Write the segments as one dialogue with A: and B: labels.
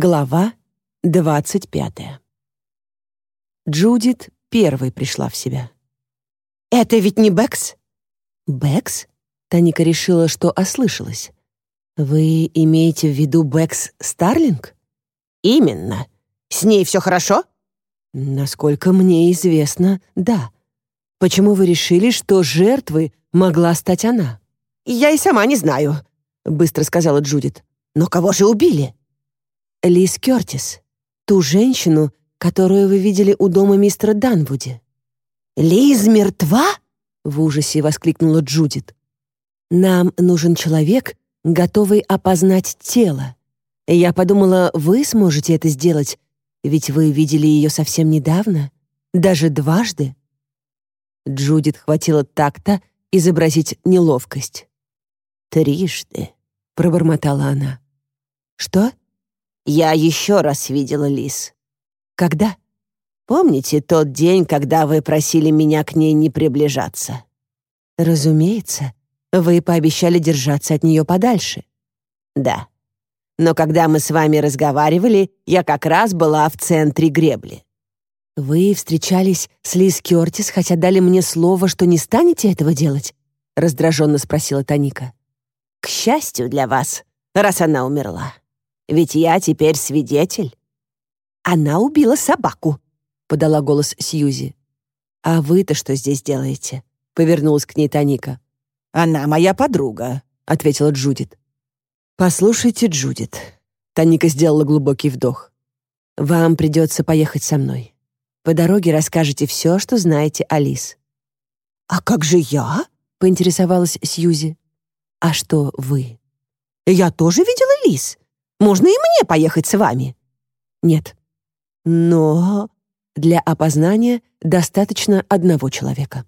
A: Глава двадцать пятая. Джудит первой пришла в себя.
B: «Это ведь не Бэкс?»
A: «Бэкс?» Таника решила, что ослышалась. «Вы имеете в виду Бэкс Старлинг?»
B: «Именно. С ней все хорошо?»
A: «Насколько мне известно, да. Почему вы решили, что жертвой могла стать она?»
B: «Я и сама не знаю», — быстро сказала Джудит. «Но кого же убили?»
A: «Лиз Кёртис, ту женщину, которую вы видели у дома мистера Данвуди».
B: «Лиз мертва?»
A: — в ужасе воскликнула Джудит. «Нам нужен человек, готовый опознать тело. Я подумала, вы сможете это сделать, ведь вы видели ее совсем недавно, даже дважды». Джудит хватило такта изобразить неловкость.
B: «Трижды», — пробормотала она.
A: «Что?»
B: «Я еще раз видела Лис».
A: «Когда?»
B: «Помните тот день, когда вы просили меня к ней не приближаться?»
A: «Разумеется. Вы пообещали держаться от нее подальше».
B: «Да. Но когда мы с вами разговаривали, я как раз была в центре гребли».
A: «Вы встречались с Лиз Кёртис, хотя дали мне слово, что не станете этого делать?» — раздраженно спросила Таника.
B: «К счастью для вас, раз она умерла. Ведь я теперь свидетель».
A: «Она убила собаку», — подала голос Сьюзи. «А вы-то что здесь делаете?» — повернулась к ней Таника.
B: «Она моя подруга», — ответила Джудит.
A: «Послушайте, Джудит». Таника сделала глубокий вдох. «Вам придется поехать со мной. По дороге расскажете все, что знаете о Лис».
B: «А как же я?»
A: — поинтересовалась Сьюзи. «А что вы?»
B: «Я тоже видела Лис. Можно и мне поехать с вами?»
A: «Нет». «Но...» Для опознания достаточно одного человека.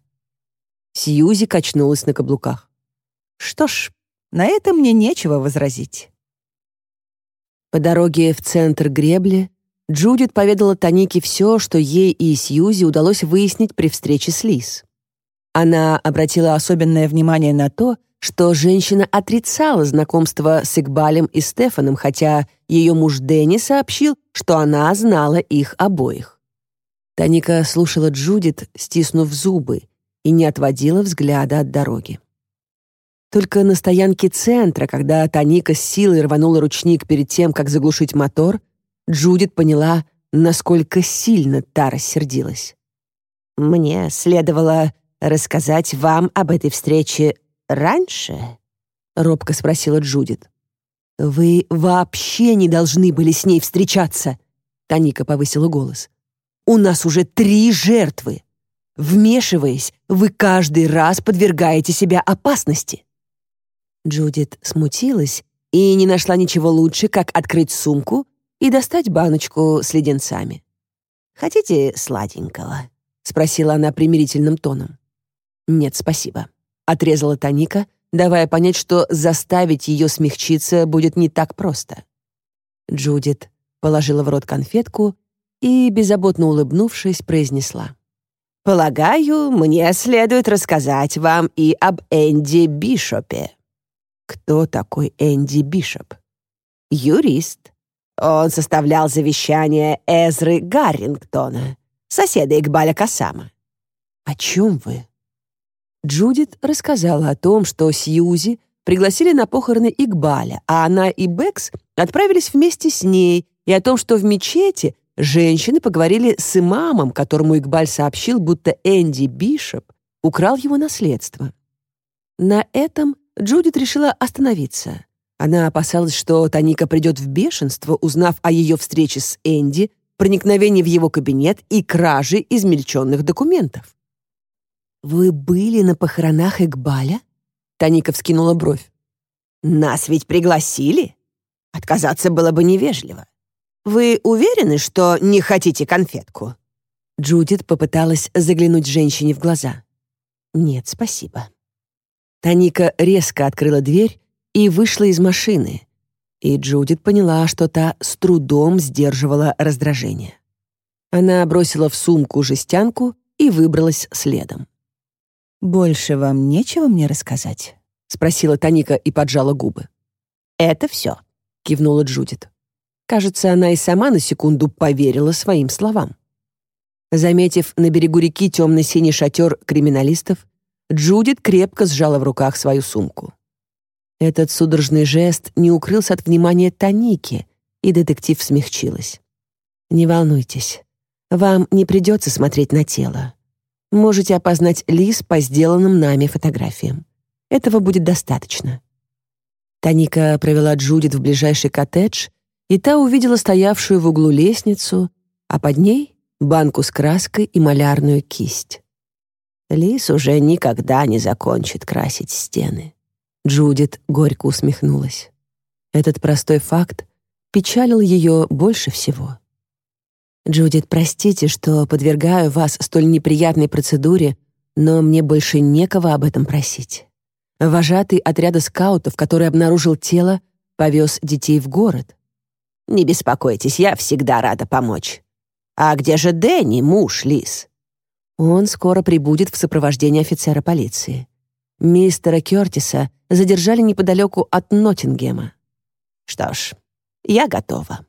A: Сьюзи качнулась на каблуках.
B: «Что ж, на это мне нечего возразить».
A: По дороге в центр гребли Джудит поведала Танике все, что ей и Сьюзи удалось выяснить при встрече с Лиз. Она обратила особенное внимание на то, что женщина отрицала знакомство с Игбалем и Стефаном, хотя ее муж Дэнни сообщил, что она знала их обоих. Таника слушала Джудит, стиснув зубы, и не отводила взгляда от дороги. Только на стоянке центра, когда Таника с силой рванула ручник перед тем, как заглушить мотор, Джудит поняла, насколько сильно та рассердилась.
B: «Мне следовало рассказать вам об этой встрече раньше?» — робко спросила Джудит.
A: «Вы вообще не должны были с ней встречаться!» Таника повысила голос. «У нас уже три жертвы. Вмешиваясь, вы каждый раз подвергаете себя опасности». Джудит смутилась и не нашла ничего лучше, как открыть сумку и достать баночку с леденцами.
B: «Хотите сладенького?» — спросила она примирительным тоном.
A: «Нет, спасибо», — отрезала Таника, давая понять, что заставить ее смягчиться будет не так просто. Джудит положила в рот конфетку и, беззаботно улыбнувшись, произнесла.
B: «Полагаю, мне следует рассказать вам и об Энди Бишопе».
A: «Кто такой Энди Бишоп?»
B: «Юрист. Он составлял завещание Эзры Гаррингтона, соседа Игбаля Касама».
A: «О чем вы?» Джудит рассказала о том, что Сьюзи пригласили на похороны Игбаля, а она и Бэкс отправились вместе с ней, и о том, что в мечети женщины поговорили с имамом, которому Игбаль сообщил, будто Энди Бишоп украл его наследство. На этом Джудит решила остановиться. Она опасалась, что Таника придет в бешенство, узнав о ее встрече с Энди, проникновении в его кабинет и краже измельченных документов. «Вы были на похоронах Игбаля?» Таника вскинула бровь.
B: «Нас ведь пригласили. Отказаться было бы невежливо. Вы уверены, что не хотите конфетку?»
A: Джудит попыталась заглянуть женщине в глаза. «Нет, спасибо». Таника резко открыла дверь и вышла из машины, и Джудит поняла, что та с трудом сдерживала раздражение. Она бросила в сумку жестянку и выбралась следом.
B: «Больше вам нечего мне рассказать?» — спросила Таника и поджала губы.
A: «Это все», — кивнула Джудит. Кажется, она и сама на секунду поверила своим словам. Заметив на берегу реки темно-синий шатер криминалистов, Джудит крепко сжала в руках свою сумку. Этот судорожный жест не укрылся от внимания Таники, и детектив смягчилась. «Не волнуйтесь, вам не придется смотреть на тело. Можете опознать лис по сделанным нами фотографиям. Этого будет достаточно». Таника провела Джудит в ближайший коттедж, и та увидела стоявшую в углу лестницу, а под ней — банку с краской и малярную кисть. Лис уже никогда не закончит красить стены. Джудит горько усмехнулась. Этот простой факт печалил ее больше всего. «Джудит, простите, что подвергаю вас столь неприятной процедуре, но мне больше некого об этом просить. Вожатый отряда скаутов, который обнаружил тело, повез детей в город.
B: Не беспокойтесь, я всегда рада помочь. А где же Дэнни, муж Лис?
A: Он скоро прибудет в сопровождении офицера полиции. Мистера Кёртиса задержали неподалеку от Ноттингема.
B: Что ж, я готова.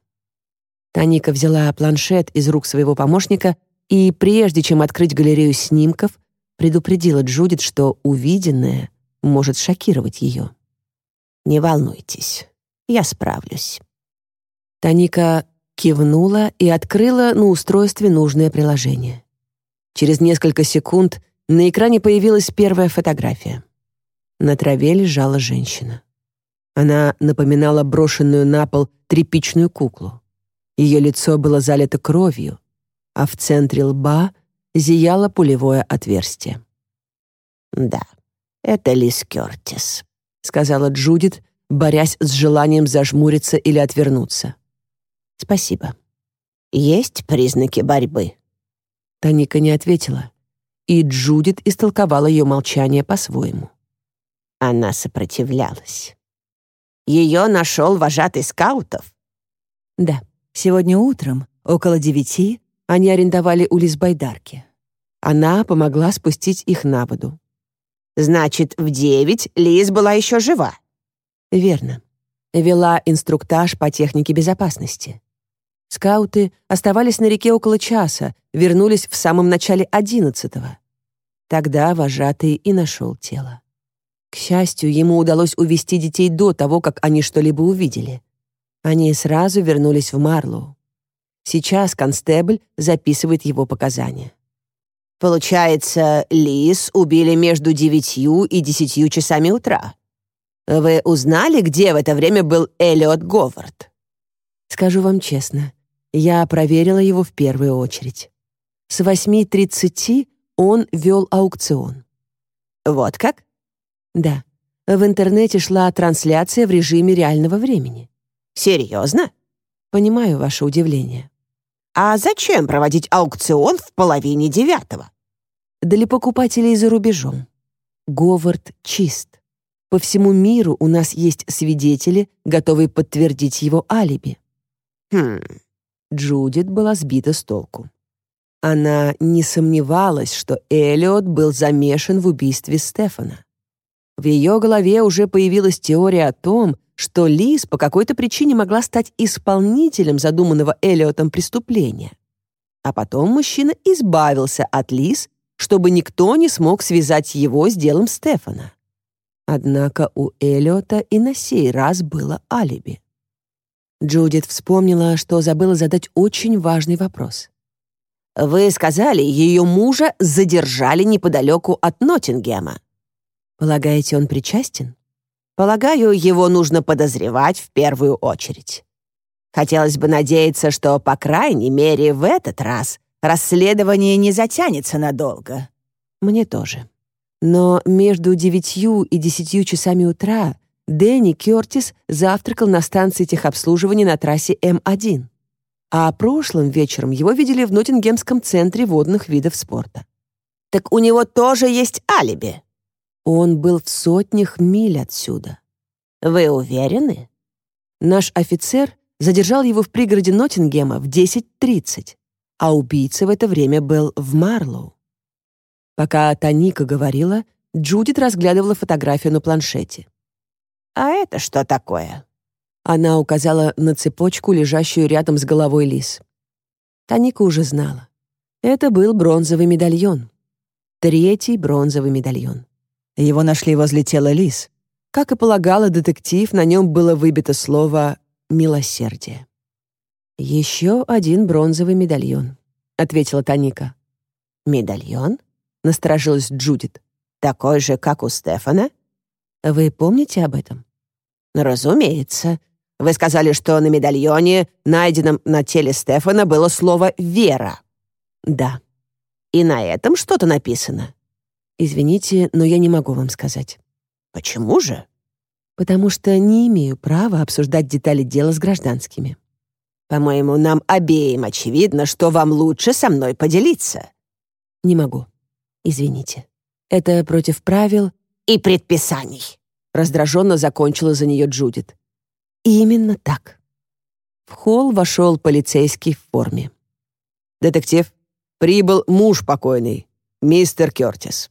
A: Таника взяла планшет из рук своего помощника и, прежде чем открыть галерею снимков, предупредила Джудит, что увиденное может шокировать ее.
B: «Не волнуйтесь, я справлюсь».
A: Таника кивнула и открыла на устройстве нужное приложение. Через несколько секунд на экране появилась первая фотография. На траве лежала женщина. Она напоминала брошенную на пол тряпичную куклу. Ее лицо было залито кровью, а в центре лба зияло пулевое отверстие.
B: «Да, это Лис Кёртис», —
A: сказала Джудит, борясь с желанием зажмуриться или отвернуться. Спасибо.
B: Есть признаки борьбы?
A: Таника не ответила, и Джудит истолковала ее молчание по-своему.
B: Она сопротивлялась. Ее нашел вожатый скаутов?
A: Да. Сегодня утром, около девяти, они арендовали у Лизбайдарки. Она помогла спустить их на воду.
B: Значит, в девять Лиз была еще жива?
A: Верно. Вела инструктаж по технике безопасности. Скауты оставались на реке около часа, вернулись в самом начале одиннадцатого. Тогда вожатый и нашел тело. К счастью, ему удалось увести детей до того, как они что-либо увидели. Они сразу вернулись в Марлоу. Сейчас констебль записывает его показания.
B: Получается, Лис убили между девятью и десятью часами утра. Вы узнали, где в это время был Эллиот Говард?
A: Скажу вам честно, я проверила его в первую очередь. С 8.30 он вел аукцион.
B: Вот как?
A: Да. В интернете шла трансляция в режиме реального времени.
B: Серьезно?
A: Понимаю ваше удивление.
B: А зачем проводить аукцион в половине девятого?
A: Для покупателей за рубежом. Говард чист. По всему миру у нас есть свидетели, готовые подтвердить его алиби.
B: Хм,
A: Джудит была сбита с толку. Она не сомневалась, что Эллиот был замешан в убийстве Стефана. В ее голове уже появилась теория о том, что Лиз по какой-то причине могла стать исполнителем задуманного Эллиотом преступления. А потом мужчина избавился от Лиз, чтобы никто не смог связать его с делом Стефана. Однако у Эллиота и на сей раз было алиби. Джудит вспомнила, что забыла задать очень важный вопрос.
B: «Вы сказали, ее мужа задержали неподалеку от Ноттингема».
A: «Полагаете, он причастен?»
B: «Полагаю, его нужно подозревать в первую очередь. Хотелось бы надеяться, что, по крайней мере, в этот раз расследование не затянется надолго».
A: «Мне тоже. Но между девятью и десятью часами утра Дэнни Кёртис завтракал на станции техобслуживания на трассе М1. А прошлым вечером его видели в Ноттингемском центре водных видов спорта.
B: «Так у него тоже есть алиби?»
A: Он был в сотнях миль отсюда.
B: «Вы уверены?»
A: Наш офицер задержал его в пригороде Ноттингема в 10.30, а убийца в это время был в Марлоу. Пока Таника говорила, Джудит разглядывала фотографию на планшете.
B: «А это что такое?»
A: Она указала на цепочку, лежащую рядом с головой Лис. Таника уже знала. Это был бронзовый медальон. Третий бронзовый медальон.
C: Его нашли возле тела Лис.
A: Как и полагала детектив, на нем было выбито слово «милосердие». «Еще один бронзовый медальон», — ответила Таника.
B: «Медальон?»
A: — насторожилась Джудит.
B: «Такой же, как у Стефана?»
A: «Вы помните об этом?»
B: «Разумеется. Вы сказали, что на медальоне, найденном на теле Стефана, было слово «вера».
A: «Да».
B: «И на этом что-то написано?»
A: «Извините, но я не могу вам сказать».
B: «Почему же?»
A: «Потому что не имею права обсуждать детали дела с гражданскими».
B: «По-моему, нам обеим очевидно, что вам лучше со мной поделиться».
A: «Не могу. Извините. Это против правил
B: и предписаний», —
A: раздраженно закончила за нее Джудит. «Именно так». В холл вошел полицейский в форме.
D: «Детектив, прибыл муж покойный, мистер Кертис».